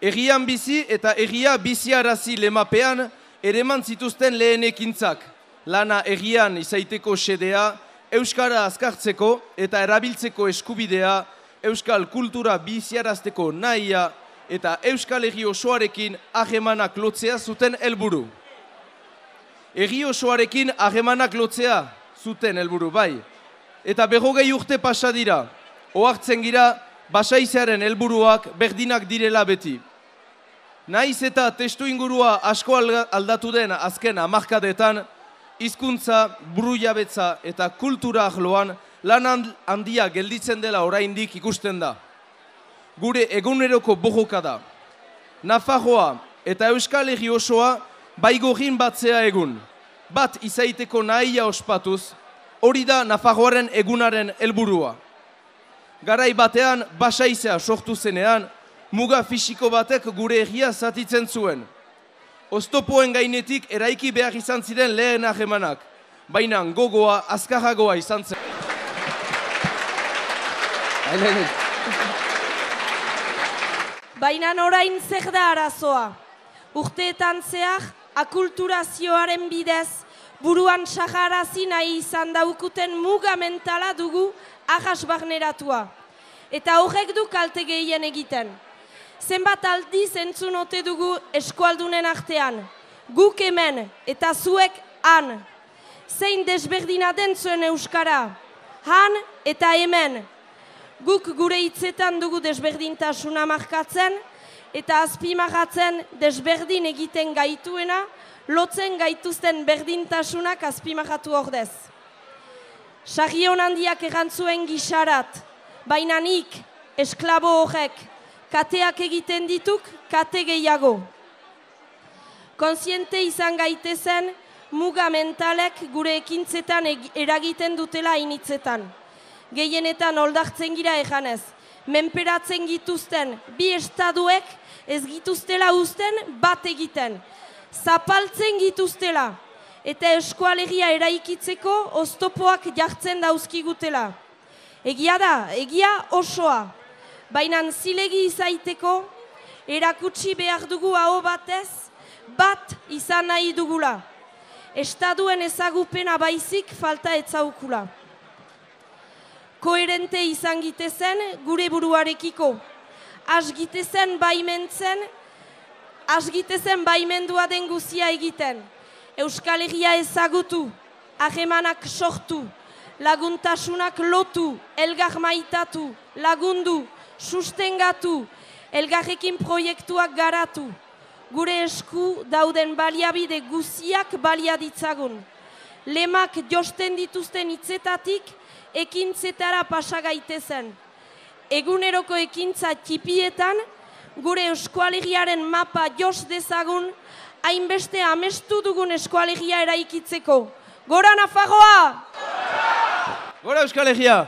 Egian bizi eta egia biziarazi lemapean ereman zituzten lehen ekintzak. Lana egian izaiteko sedea, Euskara azkartzeko eta erabiltzeko eskubidea, Euskal kultura biziarazteko nahia eta Euskal Egi osoarekin ahemanak lotzea zuten helburu. Egi osoarekin ahemanak lotzea zuten helburu bai. Eta berrogei urte pasa dira, ohartzen gira basaizearen helburuak berdinak direla beti. Naiz eta testu ingurua asko aldatu den azken amarkadetan, hizkuntza, burujabetza eta kultura ahloan lan handia gelditzen dela oraindik ikusten da. Gure eguneroko bojoka da. Nafajoa eta Euskal Herri osoa baigorin batzea egun. Bat izaiteko nahia ospatuz, hori da Nafajoaren egunaren helburua. Garai batean basaizea sortu zenean, muga fisiko batek gure egia zatitzen zuen. Oztopoen gainetik eraiki behar izan ziren lehen ahemanak, baina gogoa azkarragoa izan zen. Baina orain zer da arazoa. Urteetan zehar, akulturazioaren bidez, buruan saharazi nahi izan daukuten muga mentala dugu ahas barneratua. Eta horrek du kalte gehien egiten zenbat aldiz entzun ote dugu eskualdunen artean. Guk hemen eta zuek han. Zein desberdina den zuen euskara. Han eta hemen. Guk gure hitzetan dugu desberdintasuna markatzen eta azpimagatzen desberdin egiten gaituena lotzen gaituzten berdintasunak azpimagatu ordez. Sagion handiak erantzuen gixarat, baina nik, esklabo horrek, kateak egiten dituk, kate gehiago. Konsiente izan gaitezen, muga mentalek gure ekintzetan eragiten dutela initzetan. Gehienetan oldartzen gira ejanez, menperatzen gituzten bi estaduek ez gituztela uzten bat egiten. Zapaltzen gituztela eta eskualegia eraikitzeko oztopoak jartzen dauzkigutela. Egia da, egia osoa baina zilegi izaiteko, erakutsi behar dugu hau batez, bat izan nahi dugula. Estaduen ezagupena baizik falta etzaukula. Koherente izan gitezen gure buruarekiko. Asgitezen baimentzen, asgitezen baimendua den guzia egiten. Euskal Herria ezagutu, ahemanak sortu, laguntasunak lotu, elgar maitatu, lagundu, sustengatu, elgarrekin proiektuak garatu, gure esku dauden baliabide guziak balia ditzagun. Lemak josten dituzten hitzetatik ekintzetara pasagaitezen. Eguneroko ekintza txipietan, gure eskualegiaren mapa jos dezagun, hainbeste amestu dugun eskualegia eraikitzeko. Gora Nafagoa! Gora Euskalegia!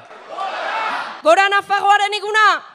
Gora Nafagoaren eguna! Yeah.